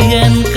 Indian